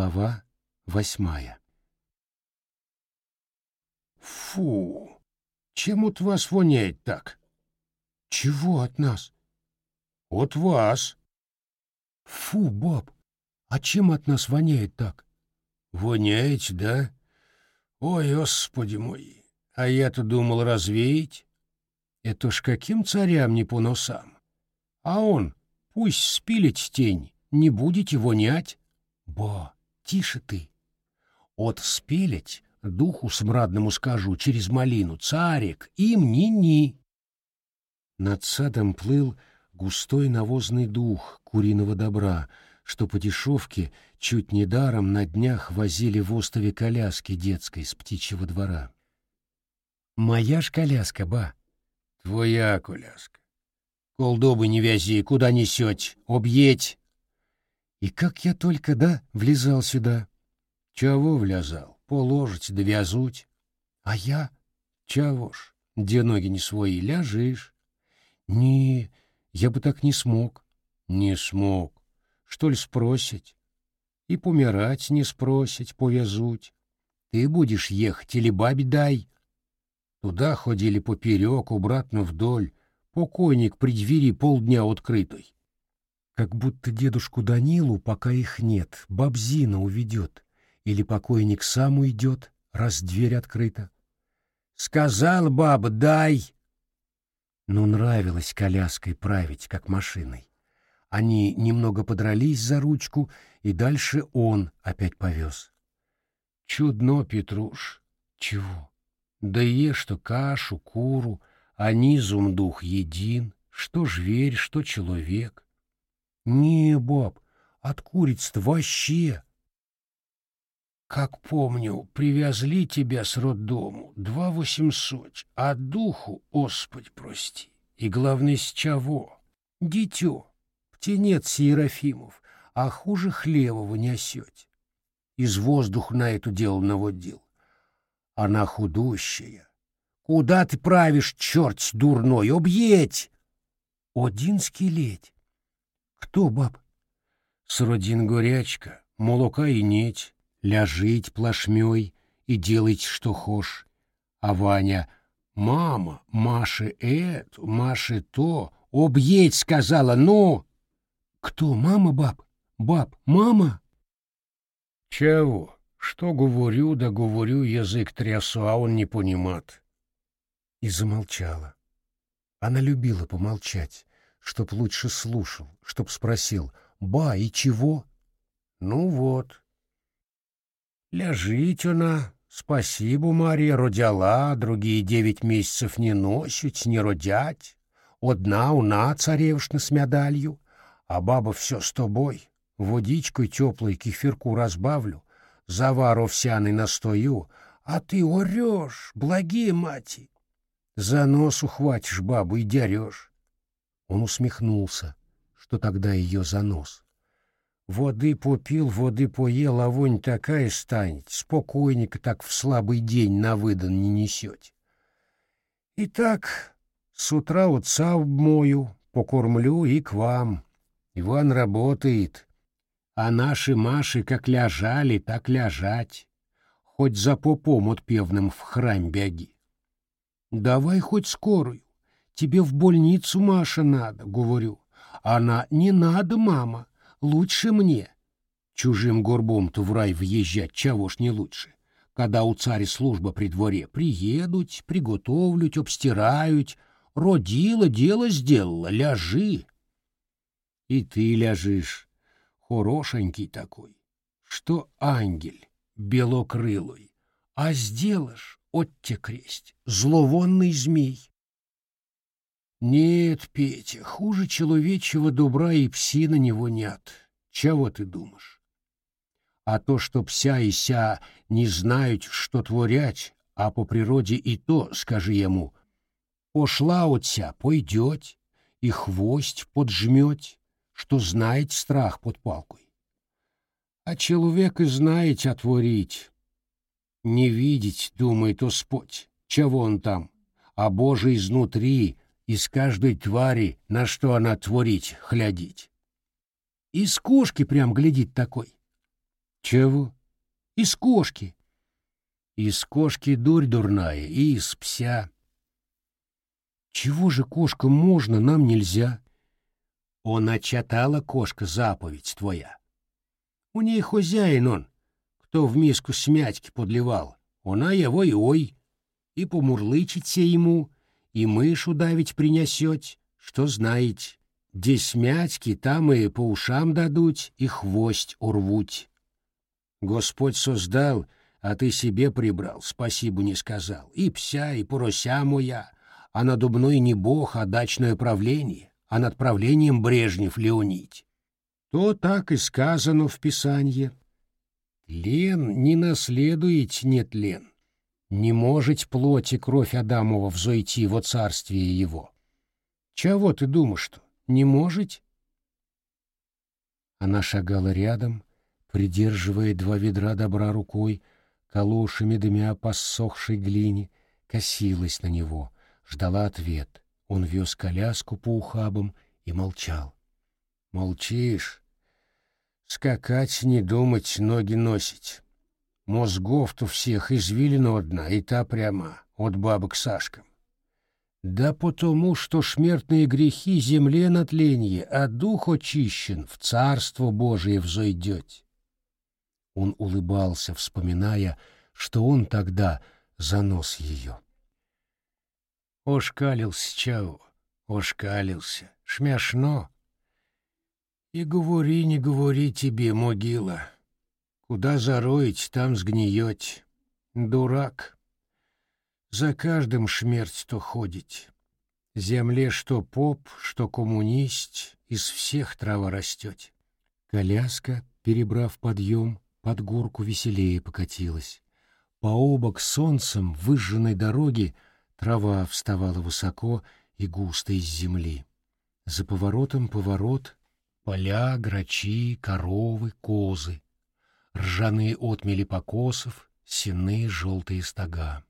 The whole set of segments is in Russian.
Глава восьмая Фу! Чем от вас воняет так? Чего от нас? От вас. Фу, Боб, а чем от нас воняет так? Воняет, да? Ой, господи мой, а я-то думал развеять. Это ж каким царям не по носам. А он, пусть спилит тень, не будете вонять. Бо, тише ты. От спилить духу смрадному скажу через малину, царик, им ни-ни. Над садом плыл густой навозный дух куриного добра, что по дешевке чуть недаром на днях возили в остове коляски детской с птичьего двора. «Моя ж коляска, ба!» «Твоя коляска. Колдобы не вязи, куда несете, объедь!» «И как я только, да, влезал сюда?» «Чего влезал? Положить, довязуть. А я? Чего ж, где ноги не свои, ляжешь? Не, я бы так не смог. Не смог. Что ли спросить? И помирать не спросить, повязуть. Ты будешь ехать или бабе дай? Туда ходили поперек, обратно вдоль. Покойник при двери полдня открытой. Как будто дедушку Данилу, пока их нет, бабзина уведет или покойник сам уйдет, раз дверь открыта. Сказал баба, дай. Но нравилось коляской править, как машиной. Они немного подрались за ручку, и дальше он опять повез. Чудно, Петруш. Чего? Да ешь что кашу, куру, а низум дух един, что зверь, что человек. Не, баб, от куриц-то вообще. Как помню, привезли тебя с роддому два восемьсот, а духу, Господь прости, и главное, с чего? Дитё, птенец Серафимов, а хуже хлевого не осёть. Из воздуха на это дело наводил. Она худущая. Куда ты правишь, черт дурной, объедь! Один скелеть. Кто, баб? Сродин горячка, молока и неть ляжить плашмёй и делать, что хошь. А Ваня «Мама, Маше это, Маше то, объедь!» сказала, «ну!» «Кто, мама, баб? Баб, мама?» «Чего? Что говорю, да говорю, язык трясу, а он не понимает». И замолчала. Она любила помолчать, чтоб лучше слушал, чтоб спросил «Ба, и чего?» «Ну вот, Ляжить она, спасибо, Мария, родяла, другие девять месяцев не носить, не родять. Одна уна царевшна с медалью, а баба все с тобой. Водичкой теплой кефирку разбавлю, завар овсяный настою, а ты орешь, благие мати. За нос ухватишь бабу и дерешь. Он усмехнулся, что тогда ее за нос. Воды попил, воды поел, а вонь такая станет, спокойненько так в слабый день на выдан не несете. Итак, с утра отца обмою, покормлю и к вам. Иван работает, а наши Маши как ляжали, так ляжать. Хоть за попом отпевным в храм беги. Давай хоть скорую. Тебе в больницу, Маша, надо, говорю. Она, не надо, мама. Лучше мне. Чужим горбом-то в рай въезжать, чего ж не лучше. Когда у царя служба при дворе, приедут, приготовлють, обстирают, родила, дело сделала, ляжи. И ты ляжишь, хорошенький такой, что ангель белокрылый, а сделаешь, отте кресть, зловонный змей. Нет, Петя, хуже человечего добра и пси на него нет. Чего ты думаешь? А то, что пся и ся не знают, что творять, а по природе и то, скажи ему, пошла отся, пойдет, и хвость поджмет, что знает страх под палкой. А человек и знает отворить. Не видеть, думает Господь, чего он там, а Божий изнутри — из каждой твари, на что она творить, глядеть. Из кошки прям глядит такой. Чего? Из кошки. Из кошки дурь дурная, и из пся. Чего же кошка можно, нам нельзя? Она читала кошка заповедь твоя. У ней хозяин он, кто в миску смятьки подливал. Она его и ой, и помурлычите ему, и мышу давить принесет, что знаете. Где смятьки, там и по ушам дадут, и хвость урвуть. Господь создал, а ты себе прибрал, спасибо не сказал. И пся, и порося моя, а на дубной не бог, а дачное правление, а над правлением Брежнев Леонид. То так и сказано в Писании. Лен не наследует нет лен. Не может плоть и кровь Адамова взойти во царствие его. Чего ты думаешь, что? Не может? Она шагала рядом, придерживая два ведра добра рукой, калошами дымя по ссохшей глине, косилась на него, ждала ответ. Он вез коляску по ухабам и молчал. «Молчишь? Скакать, не думать, ноги носить. Мозгов-то всех извилина одна, и та прямо, от бабы к Сашкам. Да потому, что смертные грехи земле на тленье, а дух очищен, в Царство Божие взойдет. Он улыбался, вспоминая, что он тогда занос ее. Ошкалился чау, ошкалился, шмяшно. И говори, не говори тебе, могила. Куда зароить, там сгниет. Дурак. За каждым шмерть то ходить. Земле что поп, что коммунист, из всех трава растет. Коляска, перебрав подъем, под горку веселее покатилась. По обок солнцем выжженной дороги трава вставала высоко и густо из земли. За поворотом поворот, поля, грачи, коровы, козы, ржаные отмели покосов, сенные желтые стога.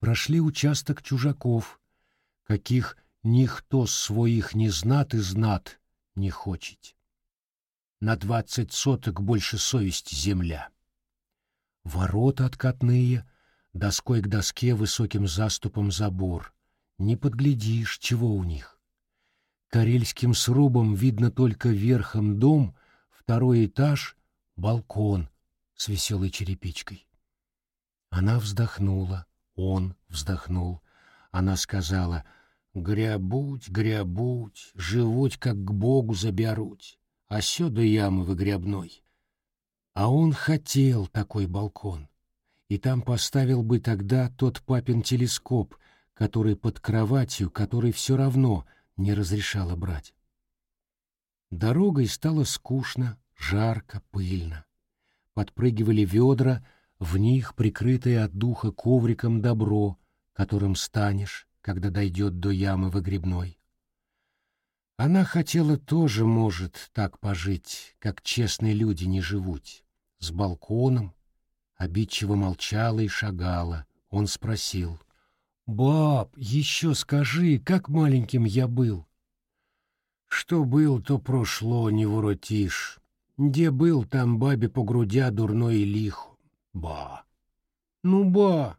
Прошли участок чужаков, каких никто своих не знат и знат не хочет на двадцать соток больше совести земля. Ворота откатные, доской к доске высоким заступом забор. Не подглядишь, чего у них. Карельским срубом видно только верхом дом, второй этаж — балкон с веселой черепичкой. Она вздохнула, он вздохнул. Она сказала, «Грябуть, грябуть, живуть, как к Богу заберуть а сюда ямы выгребной. А он хотел такой балкон, и там поставил бы тогда тот папин телескоп, который под кроватью, который все равно не разрешало брать. Дорогой стало скучно, жарко, пыльно. Подпрыгивали ведра, в них прикрытое от духа ковриком добро, которым станешь, когда дойдет до ямы выгребной. Она хотела тоже, может, так пожить, как честные люди не живут, с балконом, обидчиво молчала и шагала. Он спросил. «Баб, еще скажи, как маленьким я был?» «Что был, то прошло, не воротишь. Где был, там бабе по грудя дурной и лихо. Ба!» «Ну, ба!»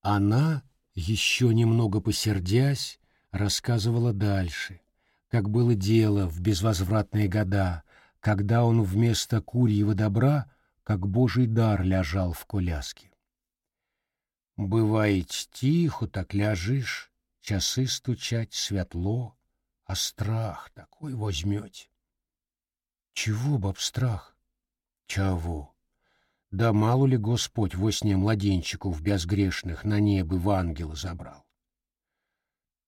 Она, еще немного посердясь, рассказывала дальше как было дело в безвозвратные года, когда он вместо курьего добра, как божий дар, лежал в коляске. Бывает тихо, так ляжешь, часы стучать светло, а страх такой возьмете. Чего, баб, страх? Чего? Да мало ли Господь во сне младенчиков безгрешных на небо в ангела забрал?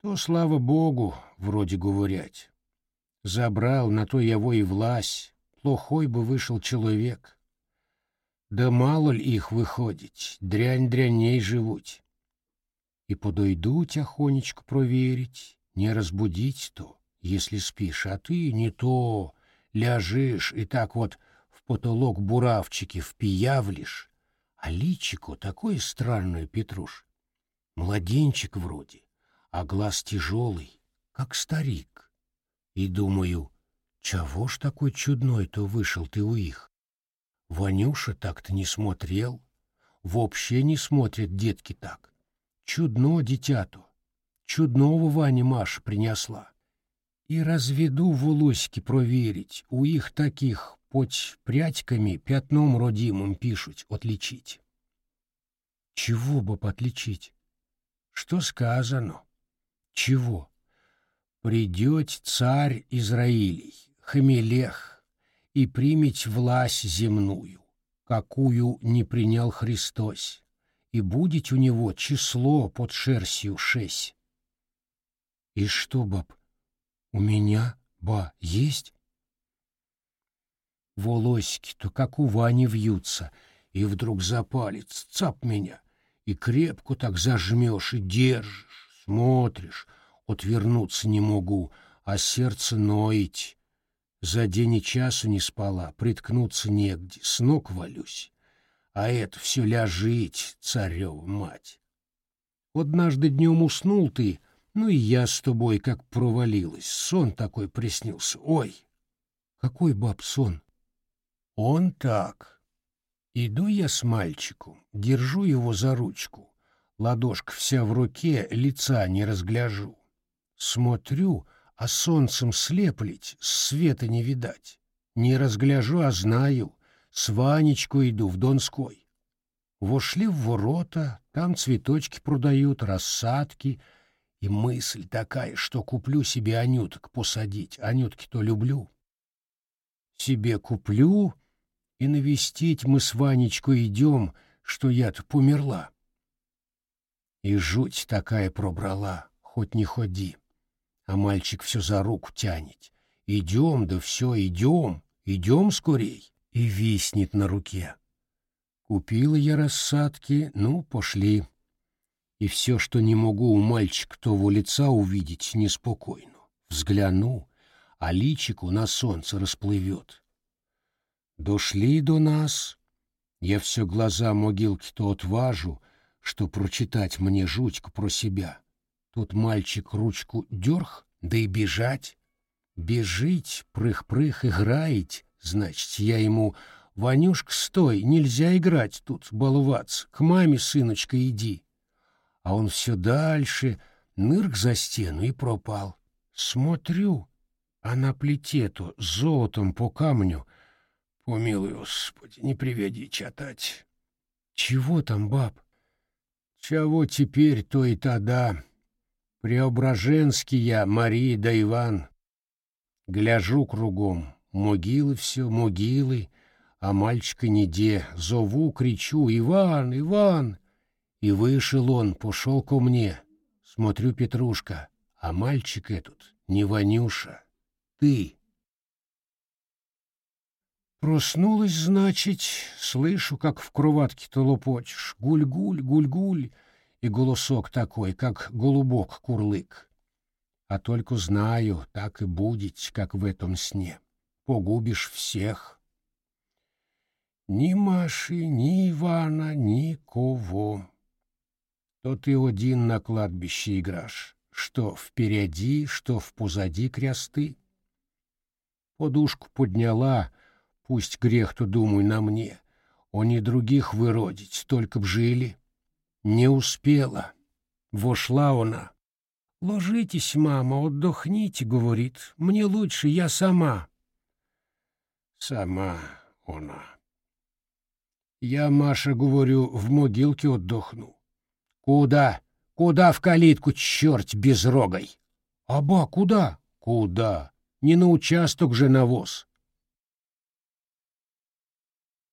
то, слава богу, вроде говорять. Забрал на то его и власть, плохой бы вышел человек. Да мало ли их выходить, дрянь дряней живут. И подойду тихонечко проверить, не разбудить то, если спишь, а ты не то, ляжешь и так вот в потолок буравчики впиявлишь, а личико такое странное, Петруш, младенчик вроде а глаз тяжелый, как старик. И думаю, чего ж такой чудной-то вышел ты у их? Ванюша так-то не смотрел. Вообще не смотрят детки так. Чудно дитяту. Чудного Ваня Маша принесла. И разведу волоськи проверить, у их таких хоть прядьками пятном родимым пишут отличить. Чего бы отличить? Что сказано? Чего? Придет царь Израилей, Хамелех, и примет власть земную, какую не принял Христос, и будет у него число под шерстью шесть. И что, баб, у меня, ба, есть? Волосики-то, как у Вани, вьются, и вдруг за палец цап меня, и крепко так зажмешь и держишь, смотришь, отвернуться не могу, а сердце ноить. За день и часу не спала, приткнуться негде, с ног валюсь. А это все ляжить, царева мать. Однажды днем уснул ты, ну и я с тобой как провалилась. Сон такой приснился. Ой, какой баб сон? Он так. Иду я с мальчиком, держу его за ручку. Ладошка вся в руке, лица не разгляжу. Смотрю, а солнцем слеплить, света не видать. Не разгляжу, а знаю. С Ванечку иду в Донской. Вошли в ворота, там цветочки продают, рассадки. И мысль такая, что куплю себе анюток посадить. Анютки-то люблю. Себе куплю, и навестить мы с Ванечкой идем, что я-то померла. И жуть такая пробрала, хоть не ходи. А мальчик все за руку тянет. Идем, да все, идем, идем скорей. И виснет на руке. Купила я рассадки, ну, пошли. И все, что не могу у мальчика того лица увидеть неспокойно. Взгляну, а личику на солнце расплывет. Дошли до нас. Я все глаза могилки-то отважу, что прочитать мне жутьку про себя. Тут мальчик ручку дерг, да и бежать. Бежить, прых-прых, играить, значит, я ему... «Ванюшка, стой, нельзя играть тут, баловаться, к маме, сыночка, иди». А он все дальше, нырк за стену и пропал. Смотрю, а на плите-то золотом по камню Помилуй, Господи, не приведи чатать. Чего там, баб? Чего теперь, то и тогда. Преображенский я, Мария да Иван. Гляжу кругом, могилы все, могилы, а мальчика нигде. Зову, кричу, Иван, Иван. И вышел он, пошел ко мне. Смотрю, Петрушка, а мальчик этот не Ванюша. Ты. Проснулась, значит, слышу, как в кроватке-то лопочешь. Гуль-гуль, гуль-гуль, и голосок такой, как голубок курлык. А только знаю, так и будет, как в этом сне. Погубишь всех. Ни Маши, ни Ивана, никого. То ты один на кладбище играшь, что впереди, что в позади кресты. Подушку подняла — Пусть грех-то, думаю, на мне. Он и других выродить, только б жили. Не успела. Вошла она. «Ложитесь, мама, отдохните», — говорит. «Мне лучше, я сама». Сама она. Я, Маша, говорю, в могилке отдохну. Куда? Куда в калитку, черт, безрогой? Аба, куда? Куда? Не на участок же навоз.